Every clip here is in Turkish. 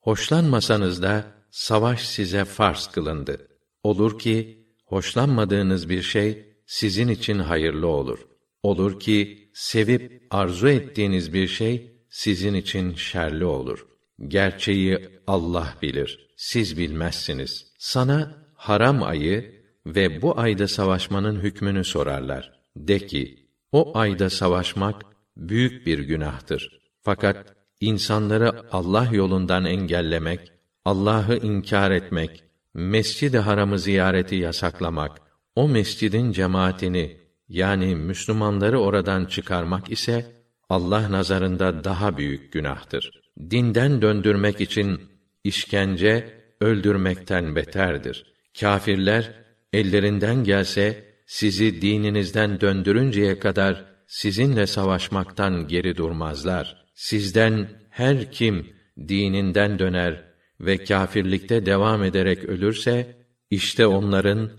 hoşlanmasanız da savaş size farz kılındı. Olur ki hoşlanmadığınız bir şey sizin için hayırlı olur. Olur ki sevip arzu ettiğiniz bir şey sizin için şerli olur. Gerçeği Allah bilir. Siz bilmezsiniz. Sana haram ayı ve bu ayda savaşmanın hükmünü sorarlar. De ki, o ayda savaşmak büyük bir günahtır. Fakat insanları Allah yolundan engellemek, Allah'ı inkar etmek, Mescid-i Haram'ı ziyareti yasaklamak, o mescidin cemaatini yani Müslümanları oradan çıkarmak ise Allah nazarında daha büyük günahtır. Dinden döndürmek için işkence öldürmekten beterdir. Kâfirler ellerinden gelse sizi dininizden döndürünceye kadar sizinle savaşmaktan geri durmazlar. Sizden her kim dininden döner ve kâfirlikte devam ederek ölürse işte onların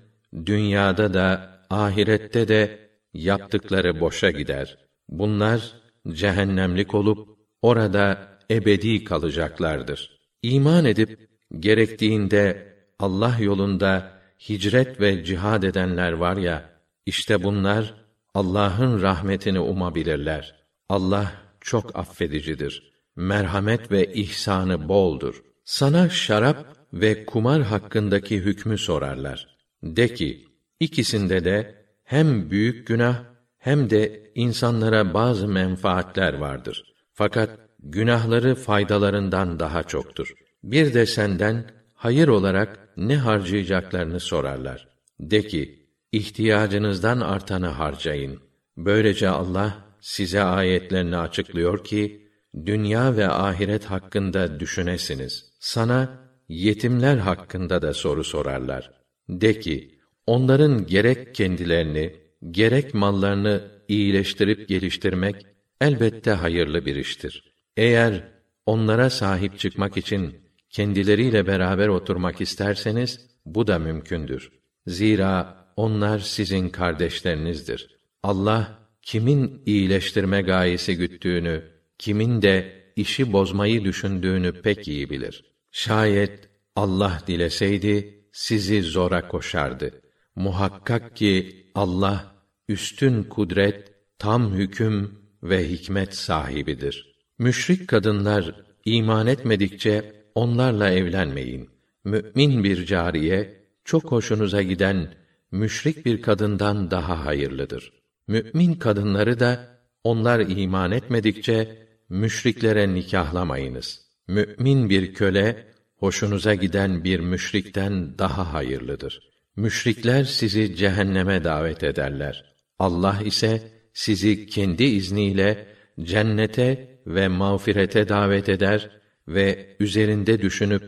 dünyada da ahirette de yaptıkları boşa gider. Bunlar cehennemlik olup orada ebedi kalacaklardır. İman edip gerektiğinde Allah yolunda hicret ve cihad edenler var ya, işte bunlar Allah'ın rahmetini umabilirler. Allah çok affedicidir. Merhamet ve ihsanı boldur. Sana şarap ve kumar hakkındaki hükmü sorarlar. De ki, ikisinde de hem büyük günah hem de insanlara bazı menfaatler vardır. Fakat günahları faydalarından daha çoktur. Bir de senden hayır olarak ne harcayacaklarını sorarlar. De ki, ihtiyacınızdan artanı harcayın. Böylece Allah size ayetlerini açıklıyor ki dünya ve ahiret hakkında düşünesiniz. Sana yetimler hakkında da soru sorarlar. De ki, onların gerek kendilerini, gerek mallarını iyileştirip geliştirmek elbette hayırlı bir iştir. Eğer onlara sahip çıkmak için kendileriyle beraber oturmak isterseniz bu da mümkündür. Zira onlar sizin kardeşlerinizdir. Allah kimin iyileştirme gayesi güttüğünü, kimin de işi bozmayı düşündüğünü pek iyi bilir. Şayet Allah dileseydi sizi zora koşardı. Muhakkak ki Allah üstün kudret, tam hüküm ve hikmet sahibidir. Müşrik kadınlar iman etmedikçe onlarla evlenmeyin. Mümin bir cariye çok hoşunuza giden müşrik bir kadından daha hayırlıdır. Mümin kadınları da onlar iman etmedikçe müşriklere nikahlamayınız. Mümin bir köle hoşunuza giden bir müşrikten daha hayırlıdır. Müşrikler sizi cehenneme davet ederler. Allah ise sizi kendi izniyle cennete ve mağfirete davet eder ve üzerinde düşünüp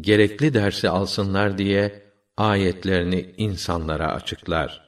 gerekli dersi alsınlar diye ayetlerini insanlara açıklar.